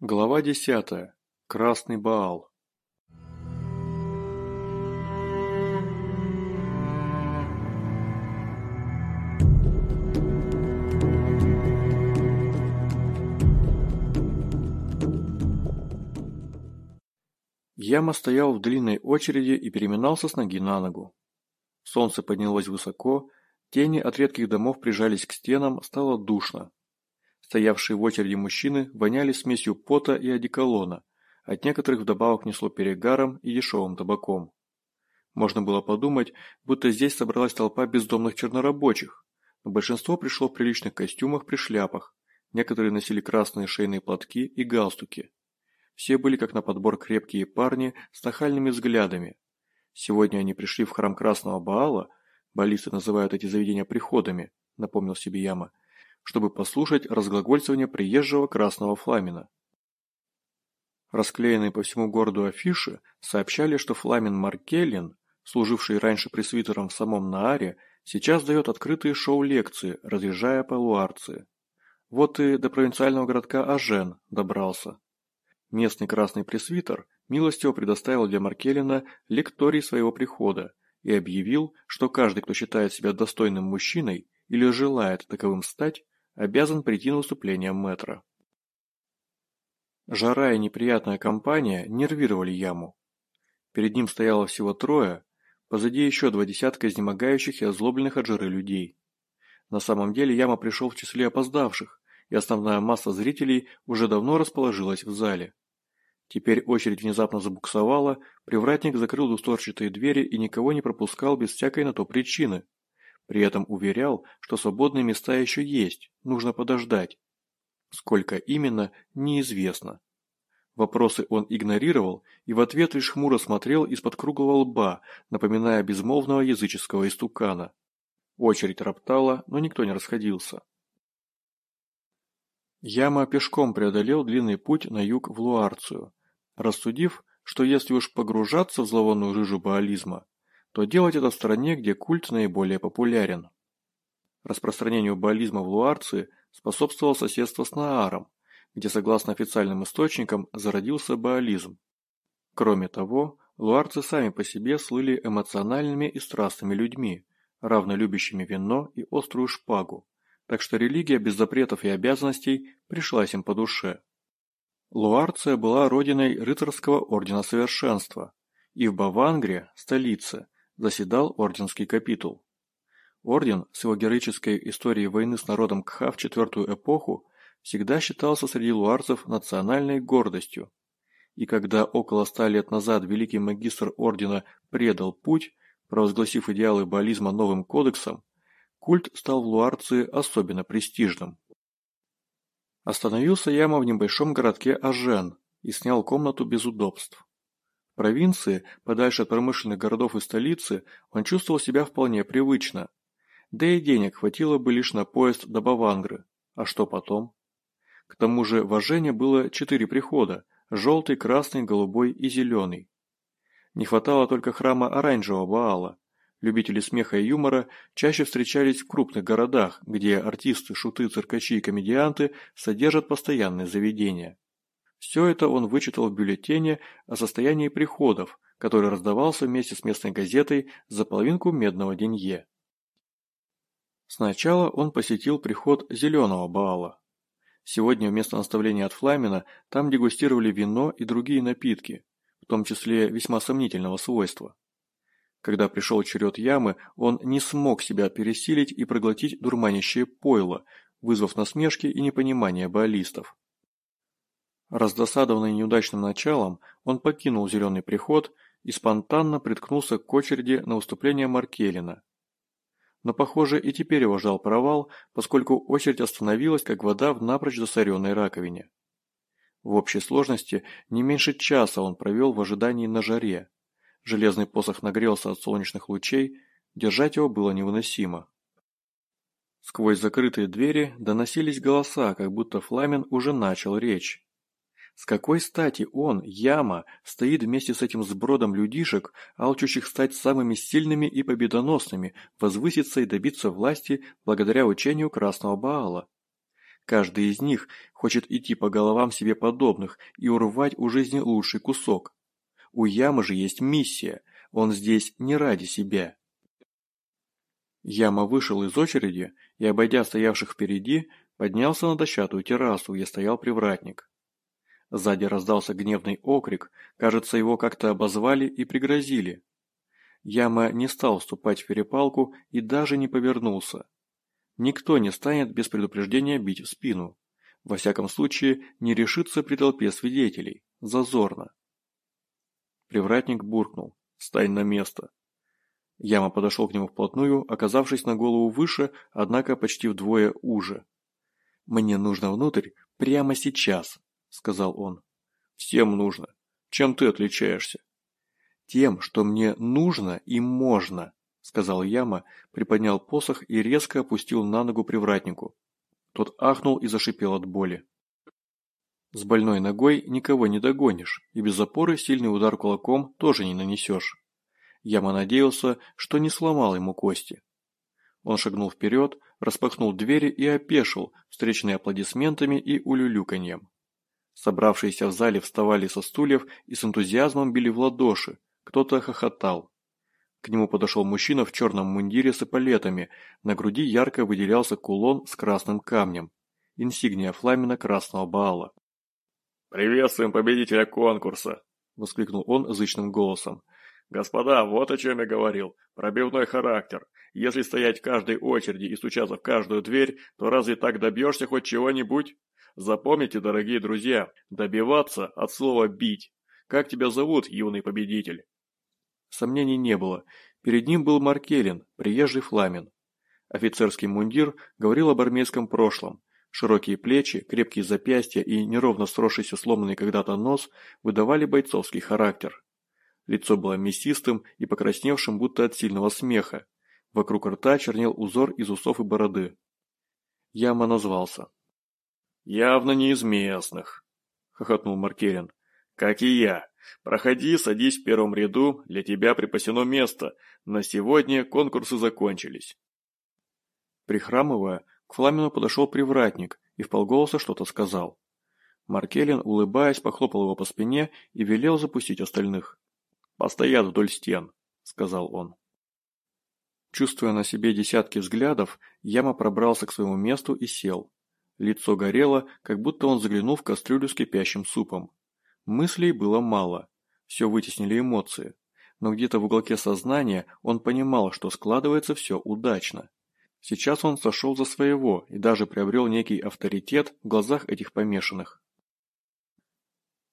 Глава десятая. Красный Баал. Яма стоял в длинной очереди и переминался с ноги на ногу. Солнце поднялось высоко, тени от редких домов прижались к стенам, стало душно. Стоявшие в очереди мужчины воняли смесью пота и одеколона, от некоторых вдобавок несло перегаром и дешевым табаком. Можно было подумать, будто здесь собралась толпа бездомных чернорабочих, но большинство пришло в приличных костюмах при шляпах, некоторые носили красные шейные платки и галстуки. Все были как на подбор крепкие парни с нахальными взглядами. Сегодня они пришли в храм Красного Баала, баллисты называют эти заведения приходами, напомнил себе Яма, чтобы послушать разглагольствование приезжего красного фламена. Расклеенные по всему городу афиши сообщали, что Фламин Маркеллин, служивший раньше пресвитером в самом Нааре, сейчас дает открытые шоу-лекции, разъезжая по Луарции. Вот и до провинциального городка Ажен добрался. Местный красный пресвитер милостиво предоставил для Маркелина лекторий своего прихода и объявил, что каждый, кто считает себя достойным мужчиной или желает таковым стать, обязан прийти на выступление мэтра. Жара и неприятная компания нервировали яму. Перед ним стояло всего трое, позади еще два десятка изнемогающих и озлобленных от жары людей. На самом деле яма пришел в числе опоздавших, и основная масса зрителей уже давно расположилась в зале. Теперь очередь внезапно забуксовала, привратник закрыл двусторчатые двери и никого не пропускал без всякой на то причины. При этом уверял, что свободные места еще есть, нужно подождать. Сколько именно, неизвестно. Вопросы он игнорировал и в ответ лишь хмуро смотрел из-под круглого лба, напоминая безмолвного языческого истукана. Очередь роптала, но никто не расходился. Яма пешком преодолел длинный путь на юг в Луарцию, рассудив, что если уж погружаться в зловонную жижу баализма, то делать это в стране, где культ наиболее популярен. Распространению баализма в Луарции способствовало соседство с Нааром, где, согласно официальным источникам, зародился баализм. Кроме того, луарцы сами по себе слыли эмоциональными и страстными людьми, равно любящими вино и острую шпагу, так что религия без запретов и обязанностей пришлась им по душе. Луарция была родиной рыцарского ордена совершенства, и в Бавангре, столице, заседал орденский капитул. Орден с его героической историей войны с народом Кха в четвертую эпоху всегда считался среди луарцев национальной гордостью. И когда около ста лет назад великий магистр ордена предал путь, провозгласив идеалы баллизма новым кодексом, культ стал в Луарции особенно престижным. Остановился Яма в небольшом городке Ажен и снял комнату без удобств провинции, подальше от промышленных городов и столицы, он чувствовал себя вполне привычно. Да и денег хватило бы лишь на поезд до Бавангры. А что потом? К тому же в Ажене было четыре прихода – желтый, красный, голубой и зеленый. Не хватало только храма оранжевого Баала. Любители смеха и юмора чаще встречались в крупных городах, где артисты, шуты, циркачи и комедианты содержат постоянные заведения. Все это он вычитал в бюллетене о состоянии приходов, который раздавался вместе с местной газетой за половинку медного денье. Сначала он посетил приход зеленого Баала. Сегодня вместо наставления от Фламина там дегустировали вино и другие напитки, в том числе весьма сомнительного свойства. Когда пришел черед ямы, он не смог себя пересилить и проглотить дурманящее пойло, вызвав насмешки и непонимание баалистов. Раздосадованный неудачным началом, он покинул зеленый приход и спонтанно приткнулся к очереди на выступление Маркелина. Но, похоже, и теперь его ждал провал, поскольку очередь остановилась, как вода в напрочь засоренной раковине. В общей сложности не меньше часа он провел в ожидании на жаре. Железный посох нагрелся от солнечных лучей, держать его было невыносимо. Сквозь закрытые двери доносились голоса, как будто Фламен уже начал речь. С какой стати он, Яма, стоит вместе с этим сбродом людишек, алчущих стать самыми сильными и победоносными, возвыситься и добиться власти благодаря учению Красного Баала? Каждый из них хочет идти по головам себе подобных и урвать у жизни лучший кусок. У Ямы же есть миссия, он здесь не ради себя. Яма вышел из очереди и, обойдя стоявших впереди, поднялся на дощатую террасу, где стоял привратник. Сзади раздался гневный окрик, кажется, его как-то обозвали и пригрозили. Яма не стал вступать в перепалку и даже не повернулся. Никто не станет без предупреждения бить в спину. Во всяком случае, не решится при толпе свидетелей. Зазорно. Привратник буркнул. «Стань на место». Яма подошел к нему вплотную, оказавшись на голову выше, однако почти вдвое уже. «Мне нужно внутрь прямо сейчас», — сказал он. «Всем нужно. Чем ты отличаешься?» «Тем, что мне нужно и можно», — сказал Яма, приподнял посох и резко опустил на ногу привратнику. Тот ахнул и зашипел от боли. С больной ногой никого не догонишь, и без опоры сильный удар кулаком тоже не нанесешь. Яма надеялся, что не сломал ему кости. Он шагнул вперед, распахнул двери и опешил, встречные аплодисментами и улюлюканьем. Собравшиеся в зале вставали со стульев и с энтузиазмом били в ладоши, кто-то хохотал. К нему подошел мужчина в черном мундире с эполетами, на груди ярко выделялся кулон с красным камнем, инсигния фламена красного Баала. «Приветствуем победителя конкурса!» – воскликнул он зычным голосом. «Господа, вот о чем я говорил. Пробивной характер. Если стоять в каждой очереди и стучаться в каждую дверь, то разве так добьешься хоть чего-нибудь? Запомните, дорогие друзья, добиваться от слова «бить». Как тебя зовут, юный победитель?» Сомнений не было. Перед ним был Маркелин, приезжий фламен. Офицерский мундир говорил об армейском прошлом. Широкие плечи, крепкие запястья и неровно сросшийся сломанный когда-то нос выдавали бойцовский характер. Лицо было мясистым и покрасневшим будто от сильного смеха. Вокруг рта чернел узор из усов и бороды. Яма назвался. «Явно не из местных», — хохотнул Маркелин. «Как и я. Проходи, садись в первом ряду, для тебя припасено место. На сегодня конкурсы закончились. Прихрамывая, к Фламину подошел привратник и вполголоса что-то сказал. Маркелин, улыбаясь, похлопал его по спине и велел запустить остальных. «Постоят вдоль стен», — сказал он. Чувствуя на себе десятки взглядов, Яма пробрался к своему месту и сел. Лицо горело, как будто он заглянул в кастрюлю с кипящим супом. Мыслей было мало, все вытеснили эмоции, но где-то в уголке сознания он понимал, что складывается все удачно. Сейчас он сошел за своего и даже приобрел некий авторитет в глазах этих помешанных.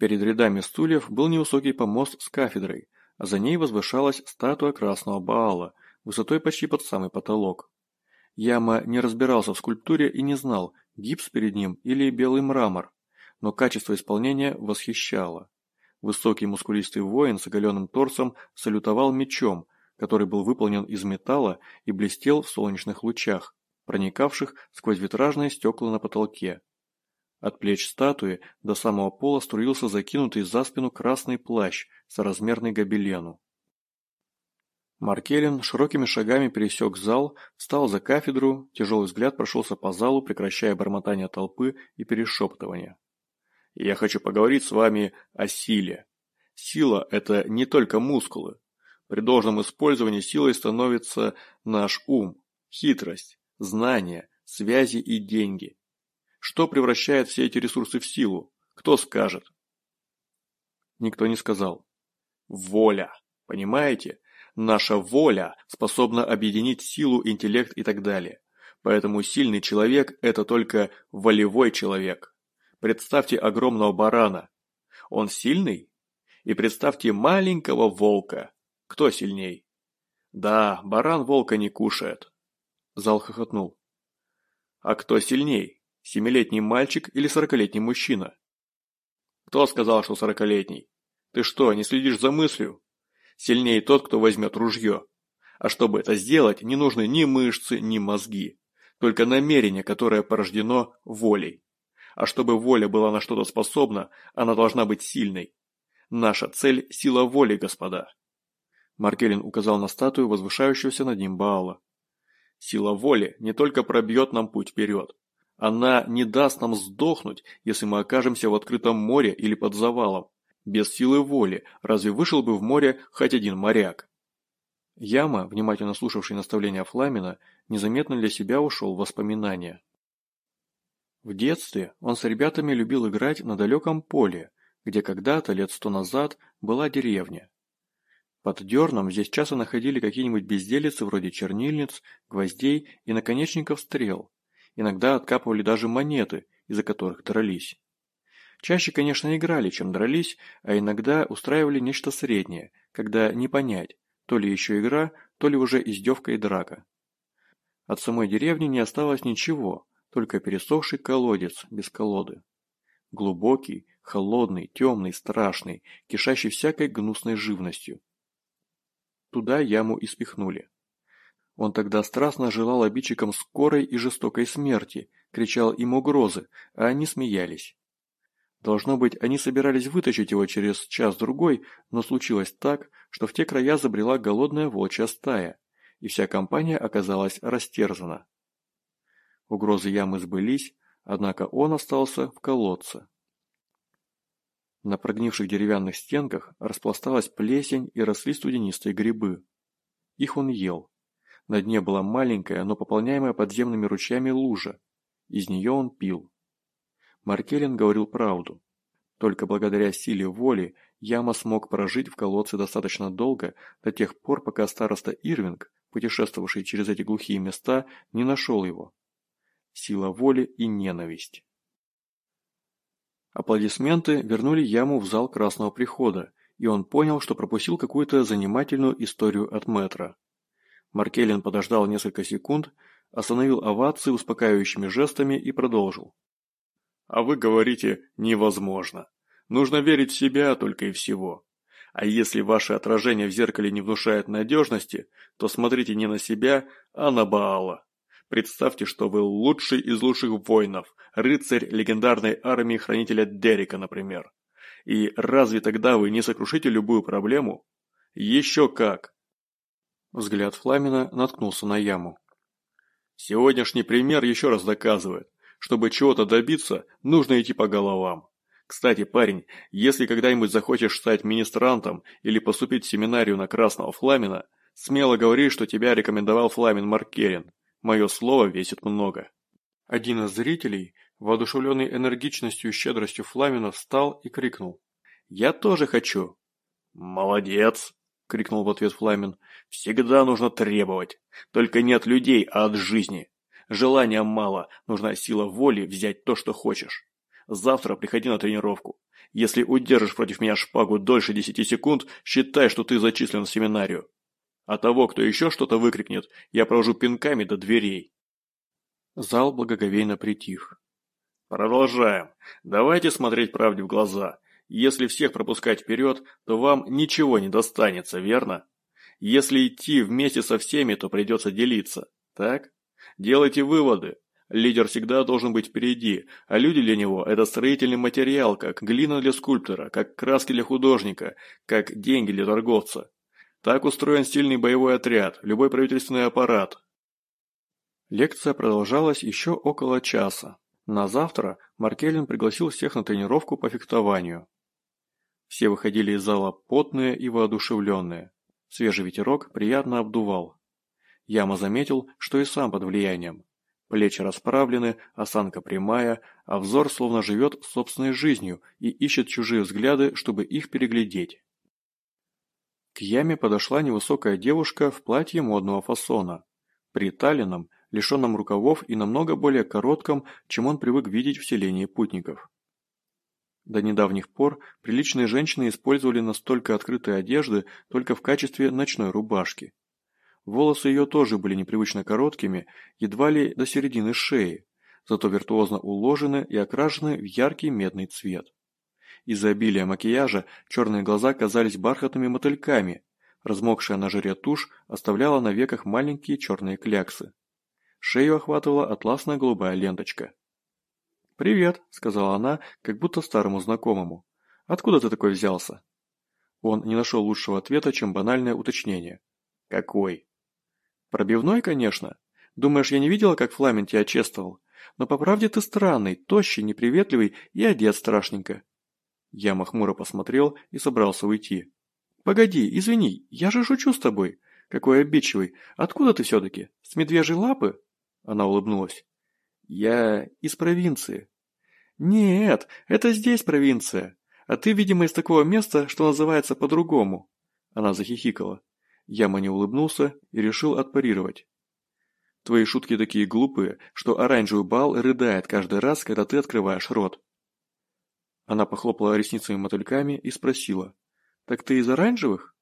Перед рядами стульев был невысокий помост с кафедрой, а за ней возвышалась статуя красного Баала, высотой почти под самый потолок. Яма не разбирался в скульптуре и не знал, гипс перед ним или белый мрамор, но качество исполнения восхищало. Высокий мускулистый воин с оголенным торсом салютовал мечом, который был выполнен из металла и блестел в солнечных лучах, проникавших сквозь витражные стекла на потолке. От плеч статуи до самого пола струился закинутый за спину красный плащ с размерной гобелену. Маркелин широкими шагами пересек зал, встал за кафедру, тяжелый взгляд прошелся по залу, прекращая бормотание толпы и перешептывание. Я хочу поговорить с вами о силе. Сила – это не только мускулы. При должном использовании силой становится наш ум, хитрость, знания, связи и деньги. Что превращает все эти ресурсы в силу? Кто скажет? Никто не сказал. Воля. Понимаете? Наша воля способна объединить силу, интеллект и так далее. Поэтому сильный человек – это только волевой человек. Представьте огромного барана. Он сильный? И представьте маленького волка. Кто сильней? Да, баран волка не кушает. Зал хохотнул. А кто сильней? Семилетний мальчик или сорокалетний мужчина? Кто сказал, что сорокалетний? Ты что, не следишь за мыслью? Сильнее тот, кто возьмет ружье. А чтобы это сделать, не нужны ни мышцы, ни мозги. Только намерение, которое порождено волей. А чтобы воля была на что-то способна, она должна быть сильной. Наша цель – сила воли, господа. Маркелин указал на статую, возвышающуюся над ним Баала. Сила воли не только пробьет нам путь вперед. Она не даст нам сдохнуть, если мы окажемся в открытом море или под завалом. Без силы воли разве вышел бы в море хоть один моряк? Яма, внимательно слушавший наставления Фламина, незаметно для себя ушел в воспоминания. В детстве он с ребятами любил играть на далеком поле, где когда-то, лет сто назад, была деревня. Под дерном здесь часто находили какие-нибудь безделицы вроде чернильниц, гвоздей и наконечников стрел. Иногда откапывали даже монеты, из-за которых дрались. Чаще, конечно, играли, чем дрались, а иногда устраивали нечто среднее, когда не понять, то ли еще игра, то ли уже издевка и драка. От самой деревни не осталось ничего, только пересохший колодец без колоды. Глубокий, холодный, темный, страшный, кишащий всякой гнусной живностью. Туда яму и спихнули. Он тогда страстно желал обидчикам скорой и жестокой смерти, кричал им угрозы, а они смеялись. Должно быть, они собирались вытащить его через час-другой, но случилось так, что в те края забрела голодная волчья стая, и вся компания оказалась растерзана. Угрозы ямы сбылись, однако он остался в колодце. На прогнивших деревянных стенках распласталась плесень и росли студенистые грибы. Их он ел. На дне была маленькая, но пополняемая подземными ручьями лужа. Из нее он пил. Маркелин говорил правду. Только благодаря силе воли Яма смог прожить в колодце достаточно долго, до тех пор, пока староста Ирвинг, путешествовавший через эти глухие места, не нашел его. Сила воли и ненависть. Аплодисменты вернули Яму в зал Красного Прихода, и он понял, что пропустил какую-то занимательную историю от метра. Маркелин подождал несколько секунд, остановил овации успокаивающими жестами и продолжил. «А вы говорите «невозможно». Нужно верить в себя только и всего. А если ваше отражение в зеркале не внушает надежности, то смотрите не на себя, а на Баала. Представьте, что вы лучший из лучших воинов, рыцарь легендарной армии хранителя Дерека, например. И разве тогда вы не сокрушите любую проблему? Еще как! Взгляд Фламина наткнулся на яму. Сегодняшний пример еще раз доказывает, чтобы чего-то добиться, нужно идти по головам. Кстати, парень, если когда-нибудь захочешь стать министрантом или поступить в семинарию на Красного Фламина, смело говори, что тебя рекомендовал Фламин Маркерин. Мое слово весит много. Один из зрителей, воодушевленный энергичностью и щедростью Фламина, встал и крикнул. «Я тоже хочу!» «Молодец!» – крикнул в ответ Фламин. «Всегда нужно требовать. Только не от людей, а от жизни. Желания мало, нужна сила воли взять то, что хочешь. Завтра приходи на тренировку. Если удержишь против меня шпагу дольше десяти секунд, считай, что ты зачислен в семинарию а того, кто еще что-то выкрикнет, я провожу пинками до дверей. Зал благоговейно притих. Продолжаем. Давайте смотреть правде в глаза. Если всех пропускать вперед, то вам ничего не достанется, верно? Если идти вместе со всеми, то придется делиться, так? Делайте выводы. Лидер всегда должен быть впереди, а люди для него – это строительный материал, как глина для скульптора, как краски для художника, как деньги для торговца. Так устроен сильный боевой отряд, любой правительственный аппарат. Лекция продолжалась еще около часа. На завтра Маркелин пригласил всех на тренировку по фехтованию. Все выходили из зала потные и воодушевленные. Свежий ветерок приятно обдувал. Яма заметил, что и сам под влиянием. Плечи расправлены, осанка прямая, а взор словно живет собственной жизнью и ищет чужие взгляды, чтобы их переглядеть. К яме подошла невысокая девушка в платье модного фасона, приталенном, лишенном рукавов и намного более коротком, чем он привык видеть в селении путников. До недавних пор приличные женщины использовали настолько открытые одежды только в качестве ночной рубашки. Волосы ее тоже были непривычно короткими, едва ли до середины шеи, зато виртуозно уложены и окрашены в яркий медный цвет. Из-за обилия макияжа черные глаза казались бархатными мотыльками, размокшая на жире тушь оставляла на веках маленькие черные кляксы. Шею охватывала атласная голубая ленточка. «Привет», — сказала она, как будто старому знакомому. «Откуда ты такой взялся?» Он не нашел лучшего ответа, чем банальное уточнение. «Какой?» «Пробивной, конечно. Думаешь, я не видела, как Фламен тебя чествовал? Но по правде ты странный, тощий, неприветливый и одет страшненько». Яма хмуро посмотрел и собрался уйти. «Погоди, извини, я же шучу с тобой. Какой обидчивый. Откуда ты все-таки? С медвежьей лапы?» Она улыбнулась. «Я из провинции». «Нет, это здесь провинция. А ты, видимо, из такого места, что называется по-другому». Она захихикала. Яма не улыбнулся и решил отпарировать. Твои шутки такие глупые, что оранжевый бал рыдает каждый раз, когда ты открываешь рот. Она похлопала ресницами-мотыльками и спросила. «Так ты из оранжевых?»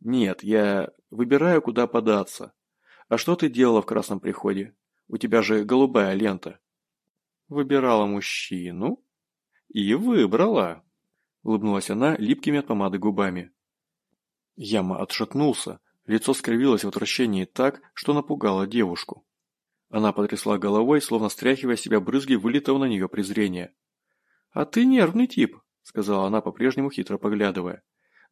«Нет, я выбираю, куда податься. А что ты делала в красном приходе? У тебя же голубая лента». «Выбирала мужчину?» «И выбрала», — улыбнулась она липкими от помады губами. Яма отшатнулся, Лицо скривилось в отвращении так, что напугало девушку. Она потрясла головой, словно стряхивая себя брызги вылитого на нее презрения. «А ты нервный тип», — сказала она, по-прежнему хитро поглядывая.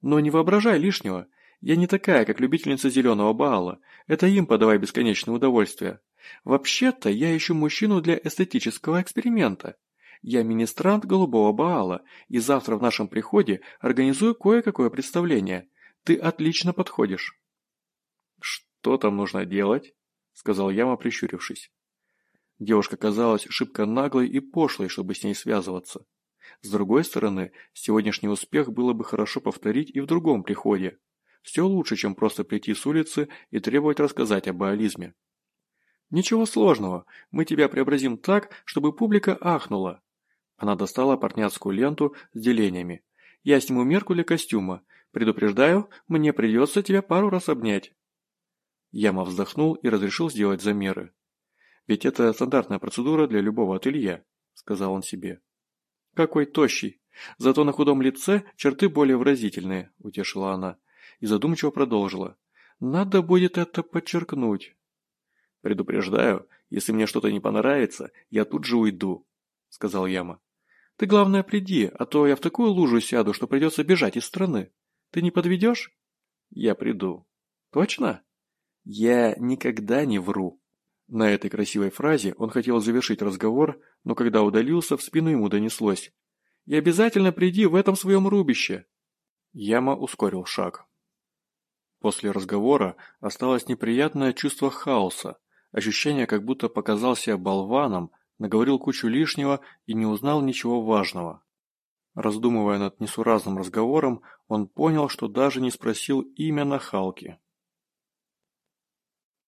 «Но не воображай лишнего. Я не такая, как любительница зеленого Баала. Это им подавай бесконечное удовольствие. Вообще-то я ищу мужчину для эстетического эксперимента. Я министрант голубого Баала, и завтра в нашем приходе организую кое-какое представление. Ты отлично подходишь». «Что там нужно делать?» – сказал Яма, прищурившись. Девушка казалась шибко наглой и пошлой, чтобы с ней связываться. С другой стороны, сегодняшний успех было бы хорошо повторить и в другом приходе. Все лучше, чем просто прийти с улицы и требовать рассказать об баализме. «Ничего сложного, мы тебя преобразим так, чтобы публика ахнула». Она достала портняцкую ленту с делениями. «Я сниму мерку для костюма. Предупреждаю, мне придется тебя пару раз обнять». Яма вздохнул и разрешил сделать замеры. «Ведь это стандартная процедура для любого ателье», – сказал он себе. «Какой тощий! Зато на худом лице черты более выразительные», – утешила она, и задумчиво продолжила. «Надо будет это подчеркнуть». «Предупреждаю, если мне что-то не понравится, я тут же уйду», – сказал Яма. «Ты, главное, приди, а то я в такую лужу сяду, что придется бежать из страны. Ты не подведешь?» «Я приду». «Точно?» «Я никогда не вру». На этой красивой фразе он хотел завершить разговор, но когда удалился, в спину ему донеслось. «И обязательно приди в этом своем рубище!» Яма ускорил шаг. После разговора осталось неприятное чувство хаоса, ощущение, как будто показался болваном, наговорил кучу лишнего и не узнал ничего важного. Раздумывая над несуразным разговором, он понял, что даже не спросил имя нахалки.